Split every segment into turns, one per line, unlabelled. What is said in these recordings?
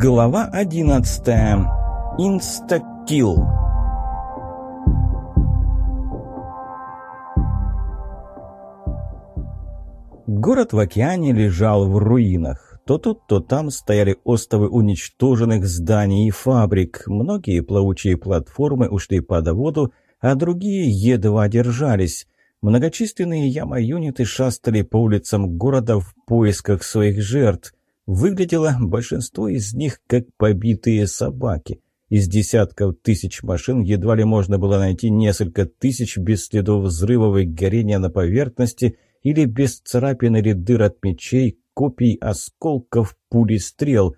Глава 11. Instakill. Город в океане лежал в руинах. То тут, то там стояли остовы уничтоженных зданий и фабрик. Многие плавучие платформы ушли под воду, а другие едва держались. Многочисленные яма-юниты шастали по улицам города в поисках своих жертв. Выглядело большинство из них как побитые собаки. Из десятков тысяч машин едва ли можно было найти несколько тысяч без следов взрывов и горения на поверхности или без царапин или дыр от мечей, копий, осколков, пули, стрел.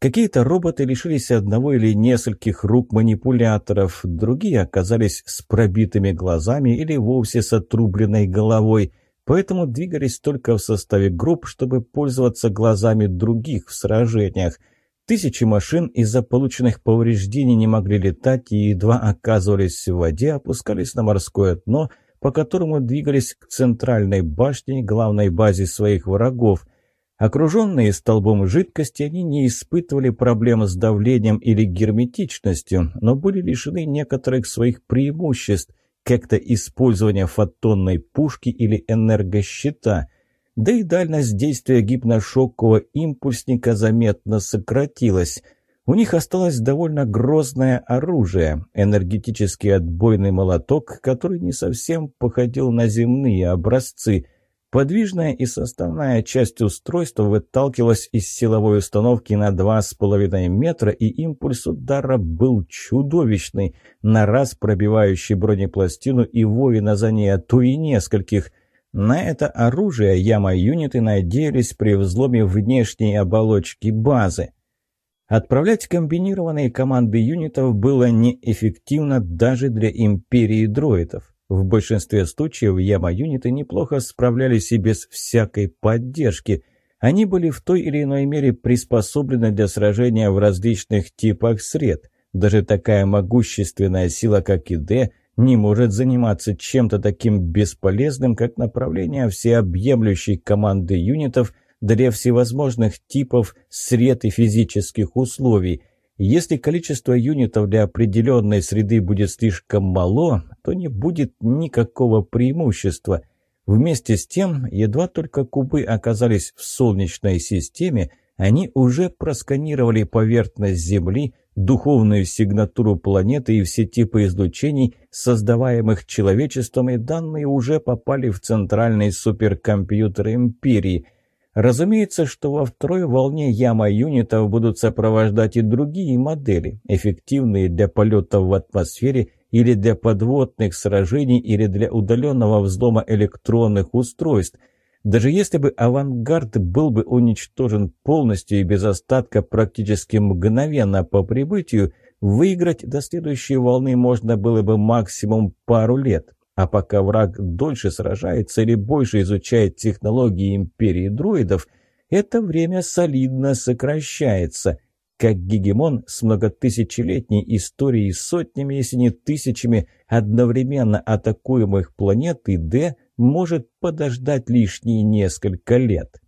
Какие-то роботы лишились одного или нескольких рук манипуляторов, другие оказались с пробитыми глазами или вовсе с отрубленной головой – поэтому двигались только в составе групп, чтобы пользоваться глазами других в сражениях. Тысячи машин из-за полученных повреждений не могли летать и едва оказывались в воде, опускались на морское дно, по которому двигались к центральной башне, главной базе своих врагов. Окруженные столбом жидкости, они не испытывали проблем с давлением или герметичностью, но были лишены некоторых своих преимуществ – как-то использование фотонной пушки или энергощита, да и дальность действия гипношокового импульсника заметно сократилась. У них осталось довольно грозное оружие – энергетический отбойный молоток, который не совсем походил на земные образцы – Подвижная и составная часть устройства выталкивалась из силовой установки на 2,5 метра, и импульс удара был чудовищный, на раз пробивающий бронепластину и воина за ней, а то и нескольких. На это оружие яма-юниты надеялись при взломе внешней оболочки базы. Отправлять комбинированные команды юнитов было неэффективно даже для империи дроидов. В большинстве случаев яма-юниты неплохо справлялись и без всякой поддержки. Они были в той или иной мере приспособлены для сражения в различных типах сред. Даже такая могущественная сила, как ИД, не может заниматься чем-то таким бесполезным, как направление всеобъемлющей команды юнитов для всевозможных типов сред и физических условий – если количество юнитов для определенной среды будет слишком мало, то не будет никакого преимущества. Вместе с тем, едва только кубы оказались в Солнечной системе, они уже просканировали поверхность Земли, духовную сигнатуру планеты и все типы излучений, создаваемых человечеством, и данные уже попали в центральный суперкомпьютер Империи – Разумеется, что во второй волне яма юнитов будут сопровождать и другие модели, эффективные для полетов в атмосфере или для подводных сражений или для удаленного взлома электронных устройств. Даже если бы авангард был бы уничтожен полностью и без остатка практически мгновенно по прибытию, выиграть до следующей волны можно было бы максимум пару лет. А пока враг дольше сражается или больше изучает технологии империи друидов, это время солидно сокращается. Как гегемон с многотысячелетней историей сотнями, если не тысячами одновременно атакуемых планет, и Д может подождать лишние несколько лет.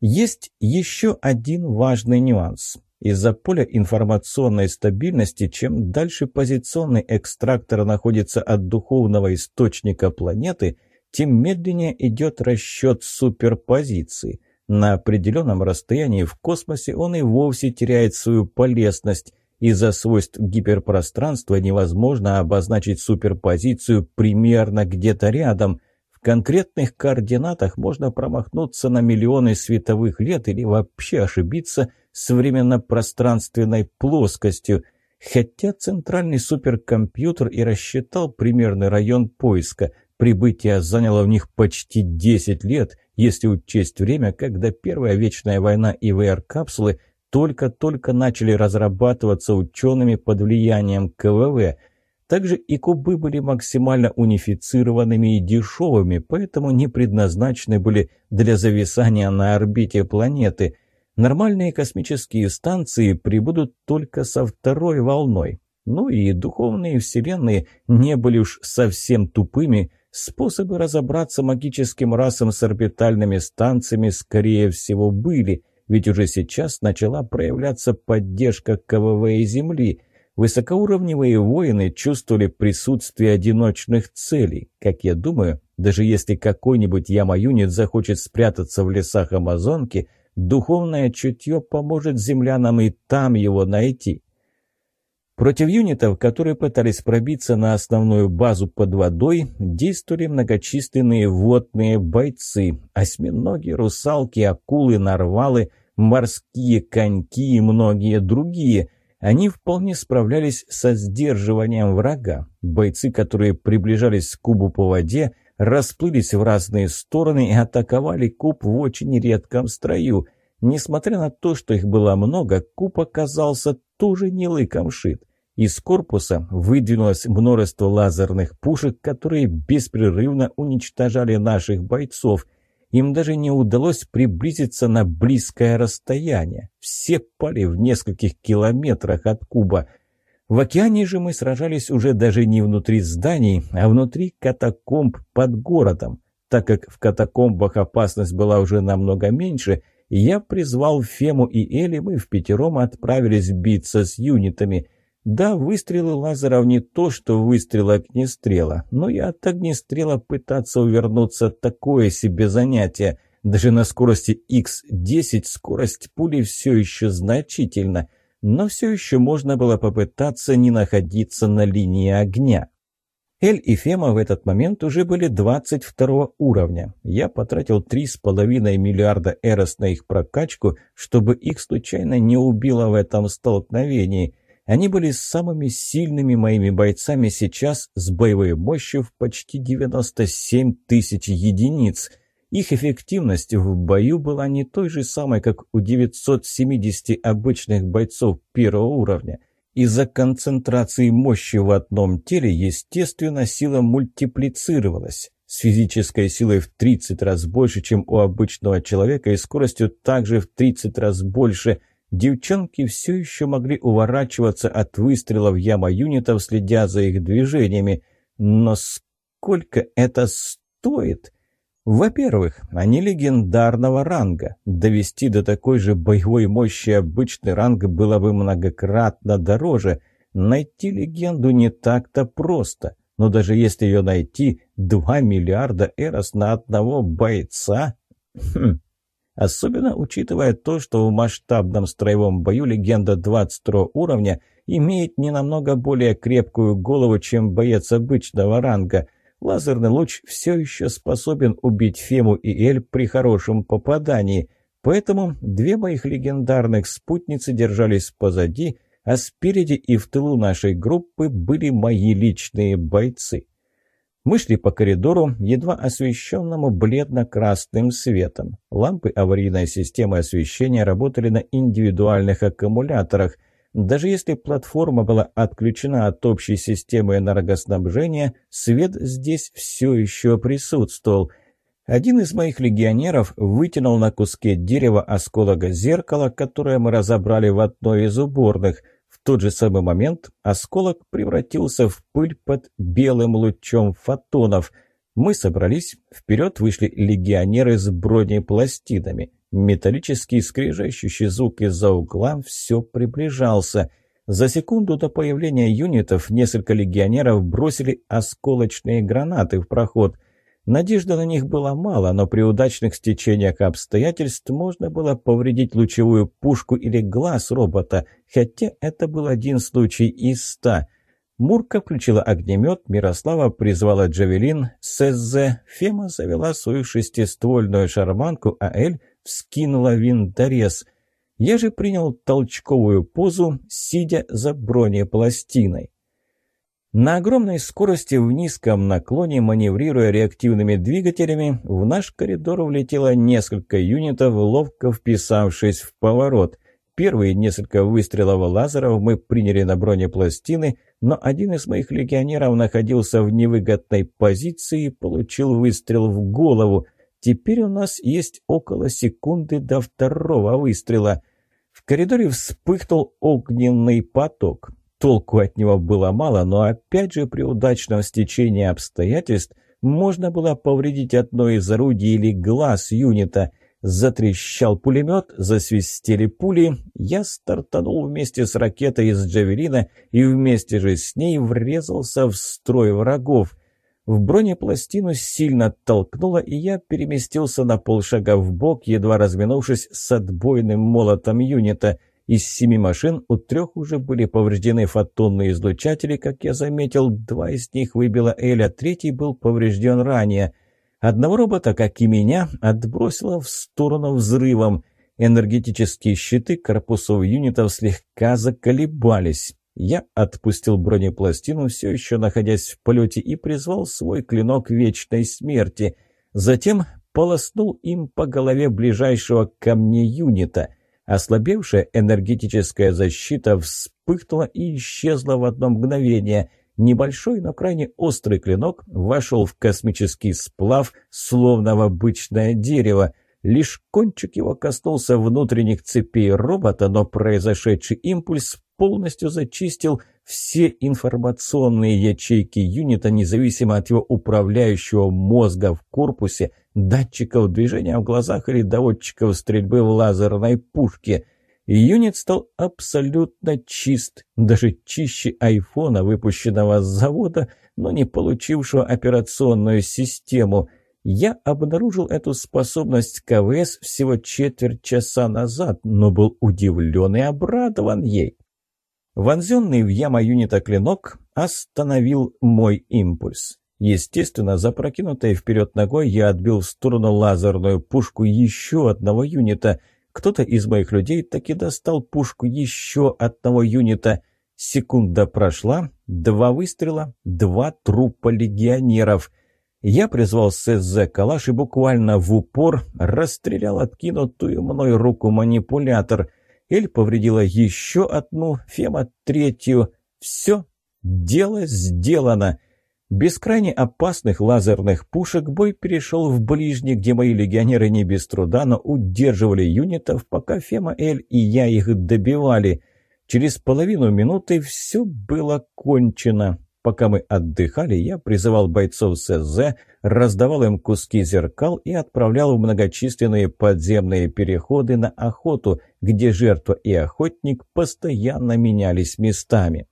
Есть еще один важный нюанс. Из-за поля информационной стабильности, чем дальше позиционный экстрактор находится от духовного источника планеты, тем медленнее идет расчет суперпозиции. На определенном расстоянии в космосе он и вовсе теряет свою полезность. Из-за свойств гиперпространства невозможно обозначить суперпозицию примерно где-то рядом. В конкретных координатах можно промахнуться на миллионы световых лет или вообще ошибиться – с временно-пространственной плоскостью, хотя центральный суперкомпьютер и рассчитал примерный район поиска. Прибытие заняло в них почти 10 лет, если учесть время, когда Первая Вечная война и ВР-капсулы только-только начали разрабатываться учеными под влиянием КВВ. Также и кубы были максимально унифицированными и дешевыми, поэтому не предназначены были для зависания на орбите планеты – Нормальные космические станции прибудут только со второй волной. Ну и духовные вселенные не были уж совсем тупыми. Способы разобраться магическим расам с орбитальными станциями, скорее всего, были. ведь уже сейчас начала проявляться поддержка КВВ и Земли. Высокоуровневые воины чувствовали присутствие одиночных целей. Как я думаю, даже если какой-нибудь Яма-юнит захочет спрятаться в лесах Амазонки, духовное чутье поможет землянам и там его найти. Против юнитов, которые пытались пробиться на основную базу под водой, действовали многочисленные водные бойцы, осьминоги, русалки, акулы, нарвалы, морские коньки и многие другие. Они вполне справлялись со сдерживанием врага. Бойцы, которые приближались к кубу по воде, расплылись в разные стороны и атаковали куб в очень редком строю. Несмотря на то, что их было много, куб оказался тоже не лыком шит. Из корпуса выдвинулось множество лазерных пушек, которые беспрерывно уничтожали наших бойцов. Им даже не удалось приблизиться на близкое расстояние. Все пали в нескольких километрах от Куба. В океане же мы сражались уже даже не внутри зданий, а внутри катакомб под городом. Так как в катакомбах опасность была уже намного меньше, я призвал Фему и Эли, мы в пятером отправились биться с юнитами – да, выстрелы лазеров не то, что выстрел огнестрела, но и от огнестрела пытаться увернуться – такое себе занятие. Даже на скорости X10 скорость пули все еще значительна, но все еще можно было попытаться не находиться на линии огня. Эль и Фема в этот момент уже были 22 уровня. Я потратил 3,5 миллиарда эрос на их прокачку, чтобы их случайно не убило в этом столкновении – они были самыми сильными моими бойцами сейчас с боевой мощью в почти 97 тысяч единиц. Их эффективность в бою была не той же самой, как у 970 обычных бойцов первого уровня. Из-за концентрации мощи в одном теле, естественно, сила мультиплицировалась. С физической силой в 30 раз больше, чем у обычного человека, и скоростью также в 30 раз больше – Девчонки все еще могли уворачиваться от выстрелов яма юнитов, следя за их движениями. Но сколько это стоит? Во-первых, они легендарного ранга. Довести до такой же боевой мощи обычный ранг было бы многократно дороже. Найти легенду не так-то просто. Но даже если ее найти, 2 миллиарда эрос на одного бойца... Хм. Особенно учитывая то, что в масштабном строевом бою легенда 22 уровня имеет не намного более крепкую голову, чем боец обычного ранга. Лазерный луч все еще способен убить Фему и Эль при хорошем попадании. Поэтому две моих легендарных спутницы держались позади, а спереди и в тылу нашей группы были мои личные бойцы. Мы шли по коридору, едва освещенному бледно-красным светом. Лампы аварийной системы освещения работали на индивидуальных аккумуляторах. Даже если платформа была отключена от общей системы энергоснабжения, свет здесь все еще присутствовал. Один из моих легионеров вытянул на куске дерева осколок зеркала, которое мы разобрали в одной из уборных – в тот же самый момент осколок превратился в пыль под белым лучом фотонов. Мы собрались, вперед вышли легионеры с бронепластинами. Металлический скрежещущий звук из-за угла все приближался. За секунду до появления юнитов несколько легионеров бросили осколочные гранаты в проход – Надежды на них было мало, но при удачных стечениях обстоятельств можно было повредить лучевую пушку или глаз робота, хотя это был один случай из ста. Мурка включила огнемет, Мирослава призвала Джавелин, СЗ, Фема завела свою шестиствольную шарманку, а Эль вскинула винторез. Я же принял толчковую позу, сидя за бронепластиной. На огромной скорости в низком наклоне, маневрируя реактивными двигателями, в наш коридор влетело несколько юнитов, ловко вписавшись в поворот. Первые несколько выстрелов лазеров мы приняли на бронепластины, но один из моих легионеров находился в невыгодной позиции и получил выстрел в голову. Теперь у нас есть около секунды до второго выстрела. В коридоре вспыхнул огненный поток. Толку от него было мало, но опять же при удачном стечении обстоятельств можно было повредить одно из орудий или глаз юнита. Затрещал пулемет, засвистели пули. Я стартанул вместе с ракетой из Джавелина и вместе же с ней врезался в строй врагов. В бронепластину сильно толкнуло, и я переместился на полшага в бок, едва разминувшись с отбойным молотом юнита. Из семи машин у трех уже были повреждены фотонные излучатели, как я заметил, два из них выбила Эля, третий был поврежден ранее. Одного робота, как и меня, отбросило в сторону взрывом. Энергетические щиты корпусов юнитов слегка заколебались. Я отпустил бронепластину, все еще находясь в полете, и призвал свой клинок вечной смерти. Затем полоснул им по голове ближайшего ко мне юнита. Ослабевшая энергетическая защита вспыхнула и исчезла в одно мгновение. Небольшой, но крайне острый клинок вошел в космический сплав, словно в обычное дерево. Лишь кончик его коснулся внутренних цепей робота, но произошедший импульс полностью зачистил все информационные ячейки юнита, независимо от его управляющего мозга в корпусе, датчиков движения в глазах или доводчиков стрельбы в лазерной пушке – Юнит стал абсолютно чист, даже чище айфона, выпущенного с завода, но не получившего операционную систему. Я обнаружил эту способность КВС всего четверть часа назад, но был удивлен и обрадован ей. Вонзенный в яма юнита клинок остановил мой импульс. Естественно, запрокинутой вперед ногой я отбил в сторону лазерную пушку еще одного юнита – кто-то из моих людей таки достал пушку еще одного юнита. Секунда прошла, два выстрела, два трупа легионеров. Я призвал СЗ калаш и буквально в упор расстрелял откинутую мной руку манипулятор. Эль повредила еще одну, Фема третью. Все, дело сделано. Без крайне опасных лазерных пушек бой перешел в ближний, где мои легионеры не без труда, но удерживали юнитов, пока Фема Эль и я их добивали. Через половину минуты все было кончено. Пока мы отдыхали, я призывал бойцов СЗ, раздавал им куски зеркал и отправлял в многочисленные подземные переходы на охоту, где жертва и охотник постоянно менялись местами.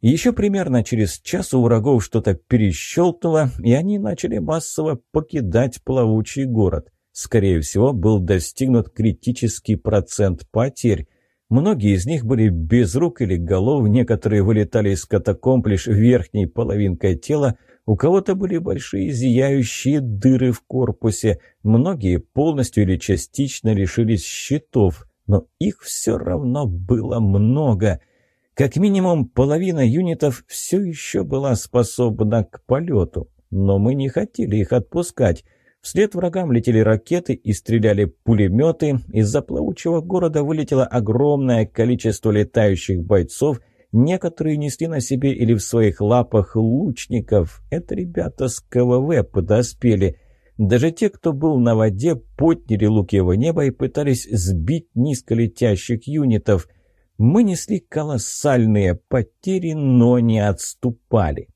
Еще примерно через час у врагов что-то перещелкнуло, и они начали массово покидать плавучий город. Скорее всего, был достигнут критический процент потерь. Многие из них были без рук или голов, некоторые вылетали из катакомб лишь верхней половинкой тела, у кого-то были большие зияющие дыры в корпусе, многие полностью или частично лишились щитов, но их все равно было много – как минимум половина юнитов все еще была способна к полету, но мы не хотели их отпускать. Вслед врагам летели ракеты и стреляли пулеметы. Из-за плавучего города вылетело огромное количество летающих бойцов. Некоторые несли на себе или в своих лапах лучников. Это ребята с КВВ подоспели. Даже те, кто был на воде, подняли луки в небо и пытались сбить низколетящих юнитов – мы несли колоссальные потери, но не отступали.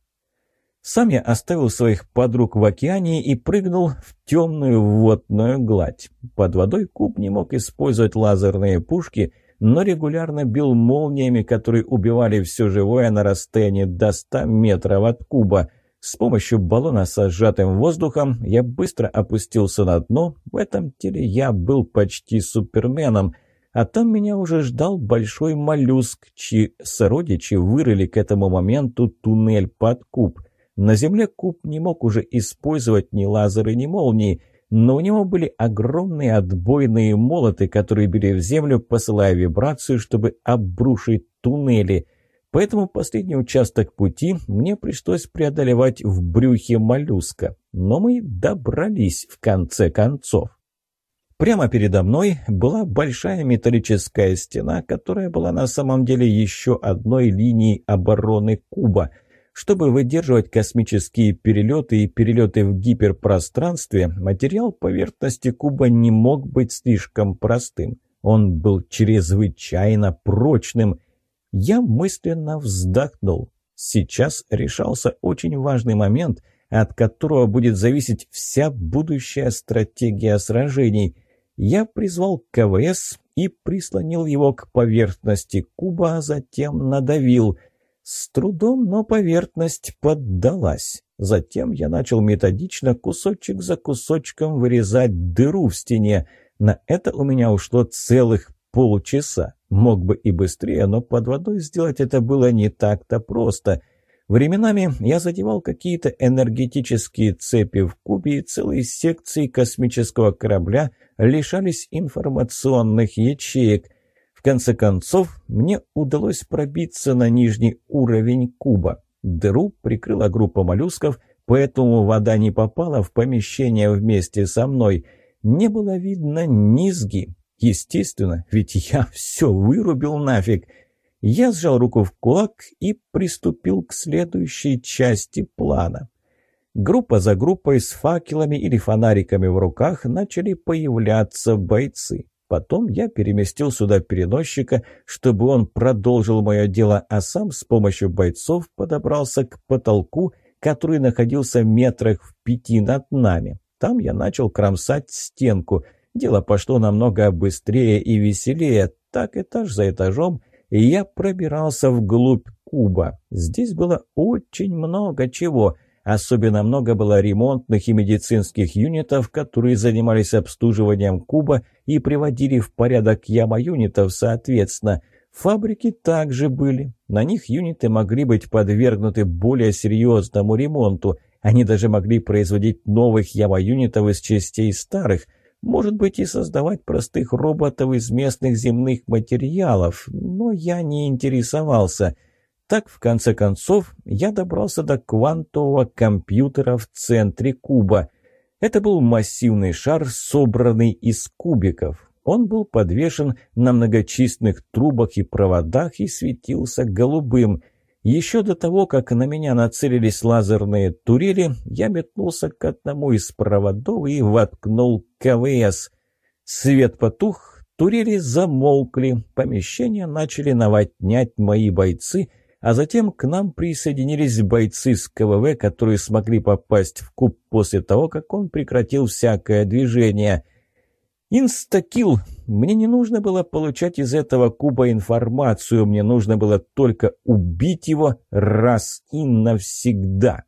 Сам я оставил своих подруг в океане и прыгнул в темную водную гладь. Под водой куб не мог использовать лазерные пушки, но регулярно бил молниями, которые убивали все живое на расстоянии до 100 метров от куба. С помощью баллона со сжатым воздухом я быстро опустился на дно. В этом теле я был почти суперменом – а там меня уже ждал большой моллюск, чьи сородичи вырыли к этому моменту туннель под куб. На земле куб не мог уже использовать ни лазеры, ни молнии, но у него были огромные отбойные молоты, которые били в землю, посылая вибрацию, чтобы обрушить туннели. Поэтому последний участок пути мне пришлось преодолевать в брюхе моллюска. Но мы добрались в конце концов. Прямо передо мной была большая металлическая стена, которая была на самом деле еще одной линией обороны куба. Чтобы выдерживать космические перелеты и перелеты в гиперпространстве, материал поверхности куба не мог быть слишком простым. Он был чрезвычайно прочным. Я мысленно вздохнул. Сейчас решался очень важный момент, от которого будет зависеть вся будущая стратегия сражений – я призвал КВС и прислонил его к поверхности куба, а затем надавил. С трудом, но поверхность поддалась. Затем я начал методично кусочек за кусочком вырезать дыру в стене. На это у меня ушло целых полчаса. Мог бы и быстрее, но под водой сделать это было не так-то просто. Временами я задевал какие-то энергетические цепи в кубе, и целые секции космического корабля лишались информационных ячеек. В конце концов, мне удалось пробиться на нижний уровень куба. Дыру прикрыла группа моллюсков, поэтому вода не попала в помещение вместе со мной. Не было видно низги. Естественно, ведь я все вырубил нафиг. Я сжал руку в кулак и приступил к следующей части плана. Группа за группой с факелами или фонариками в руках начали появляться бойцы. Потом я переместил сюда переносчика, чтобы он продолжил мое дело, а сам с помощью бойцов подобрался к потолку, который находился метрах в пяти над нами. Там я начал кромсать стенку. Дело пошло намного быстрее и веселее. Так этаж за этажом я пробирался вглубь куба. Здесь было очень много чего — Особенно много было ремонтных и медицинских юнитов, которые занимались обслуживанием куба и приводили в порядок яма юнитов соответственно. Фабрики также были. На них юниты могли быть подвергнуты более серьезному ремонту. Они даже могли производить новых яма-юнитов из частей старых. Может быть и создавать простых роботов из местных земных материалов. Но я не интересовался – так, в конце концов, я добрался до квантового компьютера в центре куба. Это был массивный шар, собранный из кубиков. Он был подвешен на многочисленных трубах и проводах и светился голубым. Еще до того, как на меня нацелились лазерные турели, я метнулся к одному из проводов и воткнул КВС. Свет потух, турели замолкли, помещение начали наводнять мои бойцы — а затем к нам присоединились бойцы с КВВ, которые смогли попасть в куб после того, как он прекратил всякое движение. Инстакил. Мне не нужно было получать из этого куба информацию, мне нужно было только убить его раз и навсегда.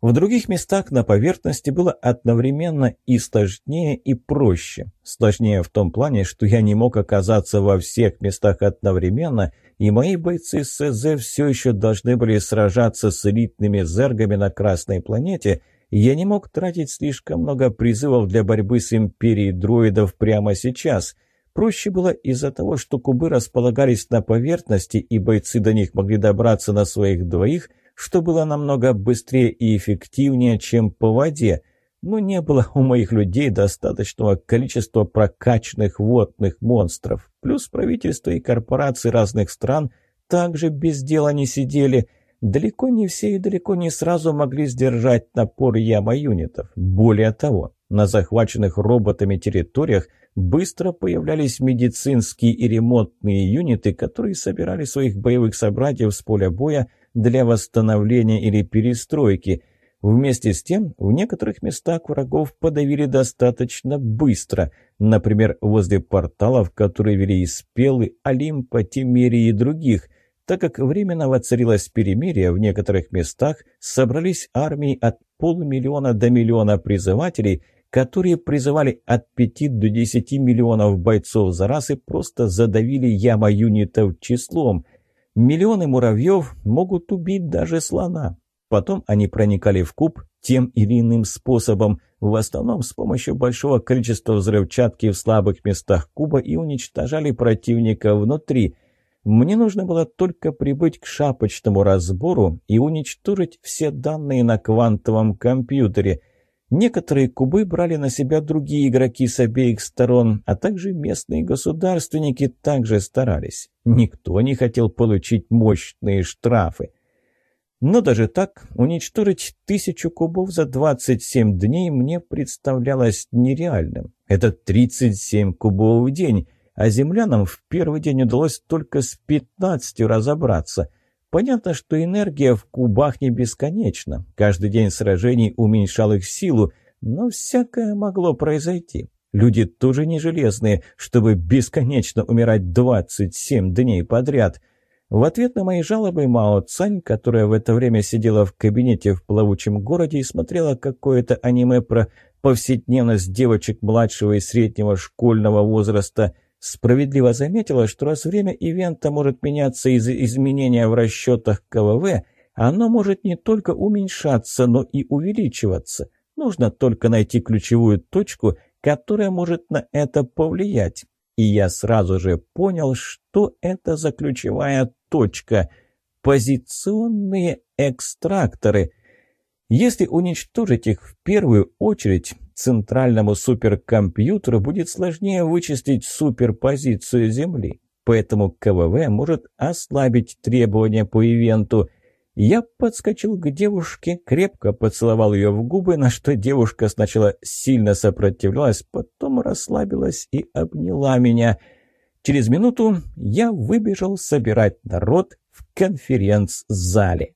В других местах на поверхности было одновременно и сложнее, и проще. Сложнее в том плане, что я не мог оказаться во всех местах одновременно – и мои бойцы СЗ все еще должны были сражаться с элитными зергами на Красной планете, я не мог тратить слишком много призывов для борьбы с Империей дроидов прямо сейчас. Проще было из-за того, что кубы располагались на поверхности, и бойцы до них могли добраться на своих двоих, что было намного быстрее и эффективнее, чем по воде – но не было у моих людей достаточного количества прокачанных водных монстров. Плюс правительства и корпорации разных стран также без дела не сидели. Далеко не все и далеко не сразу могли сдержать напор яма-юнитов. Более того, на захваченных роботами территориях быстро появлялись медицинские и ремонтные юниты, которые собирали своих боевых собратьев с поля боя для восстановления или перестройки – Вместе с тем, в некоторых местах врагов подавили достаточно быстро, например, возле порталов, которые вели из Пелы, Олимпа, Тимерии и других. Так как временно воцарилось перемирие, в некоторых местах собрались армии от полумиллиона до миллиона призывателей, которые призывали от 5 до 10 миллионов бойцов за раз и просто задавили яма юнитов числом. Миллионы муравьев могут убить даже слона. Потом они проникали в куб тем или иным способом, в основном с помощью большого количества взрывчатки в слабых местах куба и уничтожали противника внутри. Мне нужно было только прибыть к шапочному разбору и уничтожить все данные на квантовом компьютере. Некоторые кубы брали на себя другие игроки с обеих сторон, а также местные государственники также старались. Никто не хотел получить мощные штрафы. Но даже так уничтожить тысячу кубов за 27 дней мне представлялось нереальным. Это 37 кубов в день, а землянам в первый день удалось только с 15 разобраться. Понятно, что энергия в кубах не бесконечна. Каждый день сражений уменьшал их силу, но всякое могло произойти. Люди тоже не железные, чтобы бесконечно умирать 27 дней подряд. В ответ на мои жалобы Мао Цань, которая в это время сидела в кабинете в плавучем городе и смотрела какое-то аниме про повседневность девочек младшего и среднего школьного возраста, справедливо заметила, что раз время ивента может меняться из-за изменения в расчетах КВВ, оно может не только уменьшаться, но и увеличиваться. Нужно только найти ключевую точку, которая может на это повлиять. И я сразу же понял, что это за ключевая точка. Позиционные экстракторы. Если уничтожить их в первую очередь, центральному суперкомпьютеру будет сложнее вычислить суперпозицию Земли. Поэтому КВВ может ослабить требования по ивенту. Я подскочил к девушке, крепко поцеловал ее в губы, на что девушка сначала сильно сопротивлялась, потом расслабилась и обняла меня. Через минуту я выбежал собирать народ в конференц-зале.